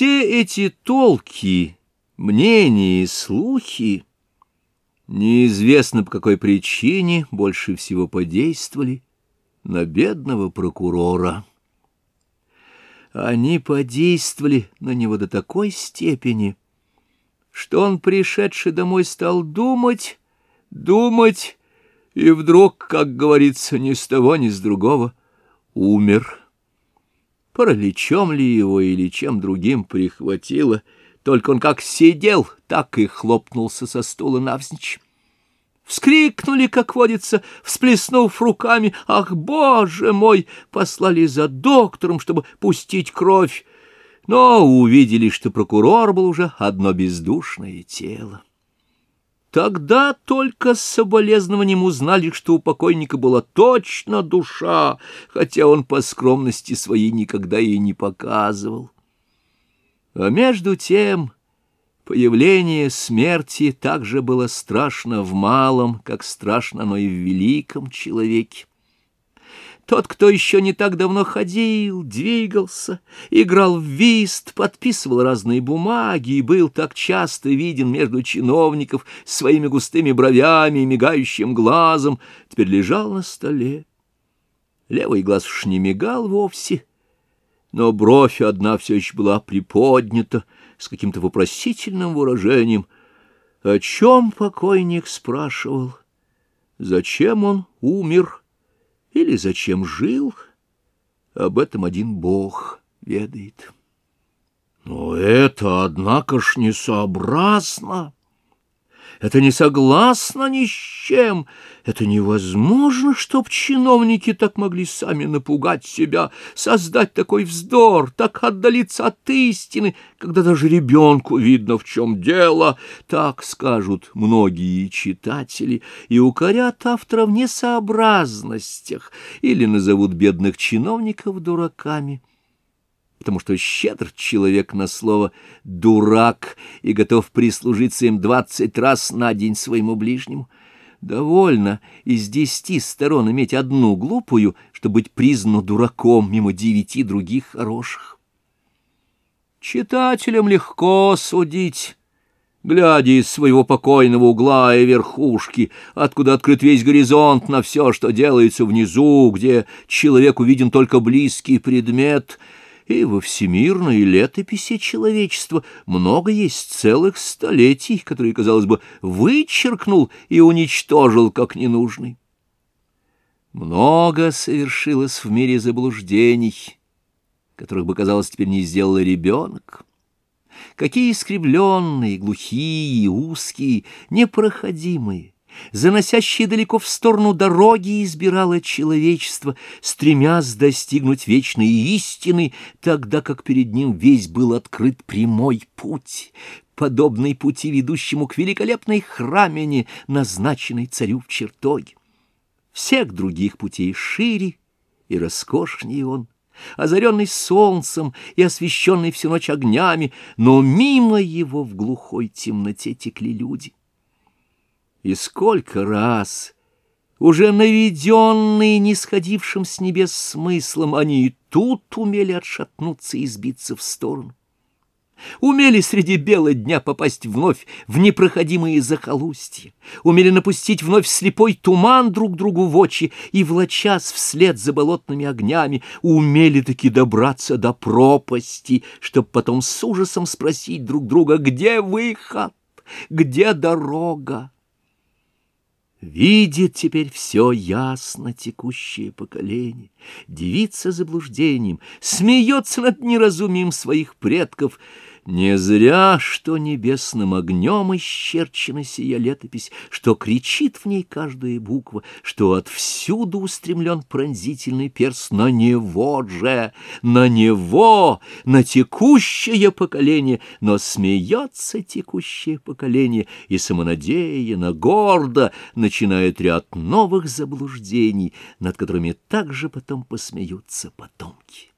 Все эти толки, мнения и слухи, неизвестно по какой причине, больше всего подействовали на бедного прокурора. Они подействовали на него до такой степени, что он, пришедший домой, стал думать, думать, и вдруг, как говорится, ни с того, ни с другого, умер. Параличом ли его или чем другим прихватило, только он как сидел, так и хлопнулся со стула навзничь. Вскрикнули, как водится, всплеснув руками. «Ах, боже мой!» Послали за доктором, чтобы пустить кровь. Но увидели, что прокурор был уже одно бездушное тело. Тогда только с соболезнованием узнали, что у покойника была точно душа, хотя он по скромности своей никогда ей не показывал. А между тем появление смерти также было страшно в малом, как страшно оно и в великом человеке. Тот, кто еще не так давно ходил, двигался, играл в вист, подписывал разные бумаги и был так часто виден между чиновников своими густыми бровями и мигающим глазом, теперь лежал на столе. Левый глаз уж не мигал вовсе, но бровь одна все еще была приподнята с каким-то вопросительным выражением. О чем покойник спрашивал? Зачем он умер? — или зачем жил, об этом один Бог ведает. Но это, однако ж, несообразно. Это не согласно ни с чем. Это невозможно, чтоб чиновники так могли сами напугать себя, создать такой вздор, так отдалиться от истины, когда даже ребенку видно, в чем дело. Так скажут многие читатели и укорят автора в несообразностях или назовут бедных чиновников дураками потому что щедр человек на слово «дурак» и готов прислужиться им двадцать раз на день своему ближнему. Довольно из десяти сторон иметь одну глупую, чтобы быть признан дураком мимо девяти других хороших. Читателям легко судить, глядя из своего покойного угла и верхушки, откуда открыт весь горизонт на все, что делается внизу, где человеку виден только близкий предмет — и во всемирной летописи человечества много есть целых столетий, которые, казалось бы, вычеркнул и уничтожил как ненужный. Много совершилось в мире заблуждений, которых бы, казалось, теперь не сделал ребенок. Какие искривленные, глухие, узкие, непроходимые, заносящие далеко в сторону дороги, избирало человечество, стремясь достигнуть вечной истины, тогда как перед ним весь был открыт прямой путь, подобный пути, ведущему к великолепной храмине, назначенной царю в чертоге. Всех других путей шире и роскошнее он, озаренный солнцем и освещенный всю ночь огнями, но мимо его в глухой темноте текли люди. И сколько раз, уже наведенные нисходившим с небес смыслом, они и тут умели отшатнуться и сбиться в сторону. Умели среди бела дня попасть вновь в непроходимые захолустья, умели напустить вновь слепой туман друг другу в очи и, влачась вслед за болотными огнями, умели таки добраться до пропасти, чтоб потом с ужасом спросить друг друга, где выход, где дорога. Видит теперь все ясно текущее поколение, дивится заблуждением, смеется над неразумием своих предков — не зря, что небесным огнем исчерчена сия летопись, что кричит в ней каждая буква, что отвсюду устремлен пронзительный перст на него же, на него, на текущее поколение, но смеется текущее поколение и самонадеянно, гордо начинает ряд новых заблуждений, над которыми также потом посмеются потомки.